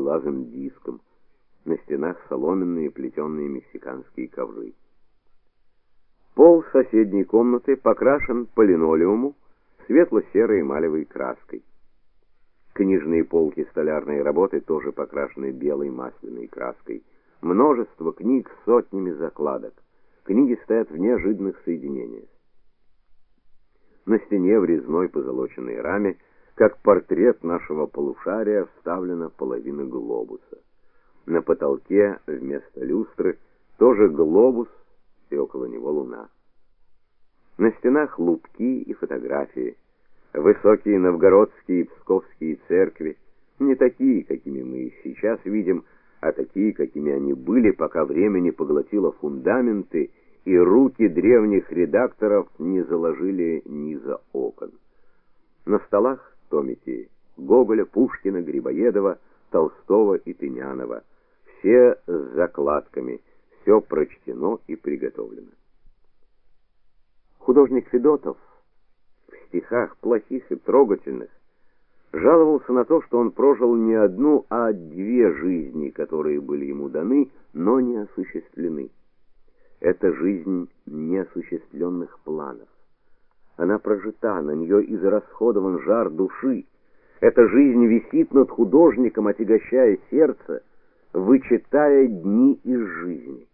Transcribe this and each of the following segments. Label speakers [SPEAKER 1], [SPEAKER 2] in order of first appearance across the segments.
[SPEAKER 1] трехглазым диском. На стенах соломенные плетеные мексиканские ковры. Пол соседней комнаты покрашен по линолеуму светло-серой эмалевой краской. Книжные полки столярной работы тоже покрашены белой масляной краской. Множество книг с сотнями закладок. Книги стоят в неожиданных соединениях. На стене в резной позолоченной раме, как портрет нашего полушария, вставлена половина глобуса. На потолке вместо люстры тоже глобус и около него луна. На стенах лупки и фотографии. Высокие новгородские и псковские церкви, не такие, какими мы их сейчас видим, а такие, какими они были, пока время не поглотило фундаменты и руки древних редакторов не заложили низа окон. На столах томики Гоголя, Пушкина, Грибоедова, Толстого и Тынянова. Все с закладками, все прочтено и приготовлено. Художник Федотов в стихах плохих и трогательных жаловался на то, что он прожил не одну, а две жизни, которые были ему даны, но не осуществлены. Это жизнь неосуществленных планов. Она прожита, на нее израсходован жар души. Эта жизнь висит над художником, отягощая сердце, вычитая дни из жизни.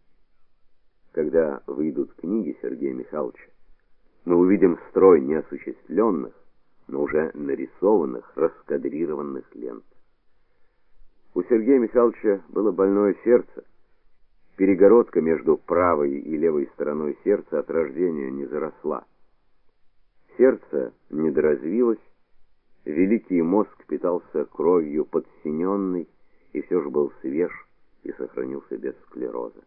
[SPEAKER 1] Когда выйдут книги Сергея Михайловича, мы увидим строй неосуществленных, но уже нарисованных, раскадрированных лент. У Сергея Михайловича было больное сердце. Перегородка между правой и левой стороной сердца от рождения не заросла. Сердце недоразвилось, великий мозг питался кровью подсиненной и все же был свеж и сохранился без склероза.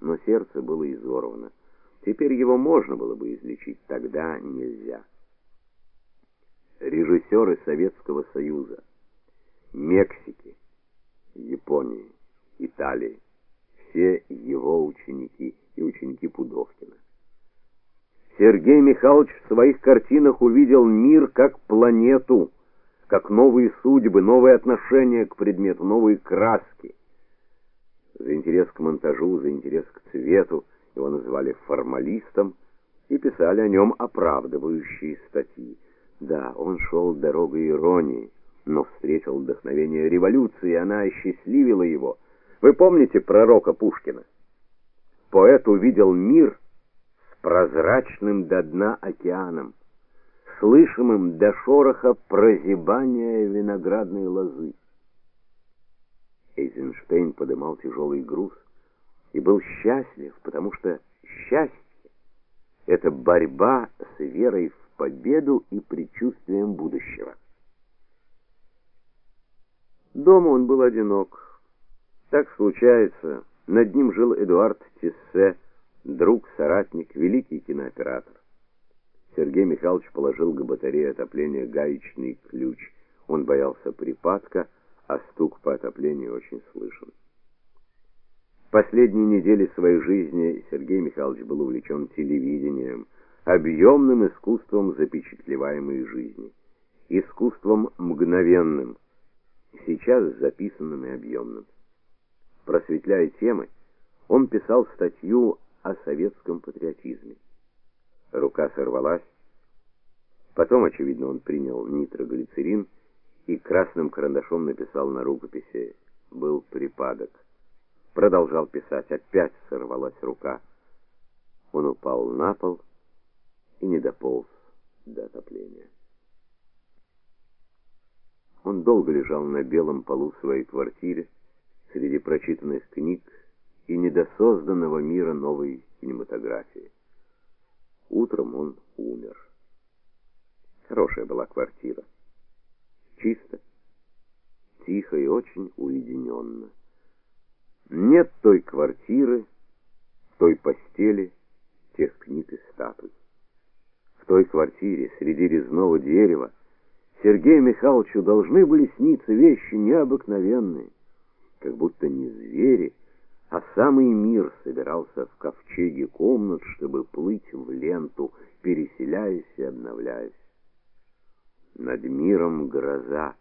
[SPEAKER 1] Но сердце было изорвано. Теперь его можно было бы излечить, тогда нельзя режиссеры Советского Союза, Мексики, Японии, Италии, все его ученики и ученики Пудовкина. Сергей Михайлович в своих картинах увидел мир как планету, как новые судьбы, новые отношения к предмету, новые краски. За интерес к монтажу, за интерес к цвету его называли формалистом и писали о нем оправдывающие статьи. Да, он шел дорогой иронии, но встретил вдохновение революции, и она осчастливила его. Вы помните пророка Пушкина? Поэт увидел мир прозрачным до дна океаном, слышимым до шороха прозябания виноградной лозы. Эйзенштейн подымал тяжелый груз и был счастлив, потому что счастье — это борьба с верой в победу и предчувствием будущего. Дома он был одинок. Так случается. Над ним жил Эдуард Тиссе, друг, соратник, великий кинооператор. Сергей Михайлович положил к батарее отопления гаечный ключ. Он боялся припадка, а стук по отоплению очень слышен. Последние недели своей жизни Сергей Михайлович был увлечен телевидением – объемным искусством запечатлеваемой жизни, искусством мгновенным, сейчас записанным и объемным. Просветляя темы, он писал статью о советском патриотизме. Рука сорвалась. Потом, очевидно, он принял нитроглицерин и красным карандашом написал на рукописи «Был припадок». Продолжал писать, опять сорвалась рука. Он упал на пол и не дополз до отопления. Он долго лежал на белом полу своей квартиры среди прочитанных книг и недосозданного мира новой кинематографии. Утром он умер. Хорошая была квартира. Чисто, тихо и очень уединенно. Нет той квартиры, той постели, тех книг и статуй той квартире среди резного дерева Сергею Михайловичу должны были сниться вещи необыкновенные, как будто не звери, а самый мир собирался в ковчеге комнат, чтобы плыть в ленту, переселяясь и обновляясь. Над миром гроза.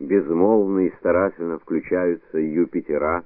[SPEAKER 1] безмолвно и старательно включаются Юпитера,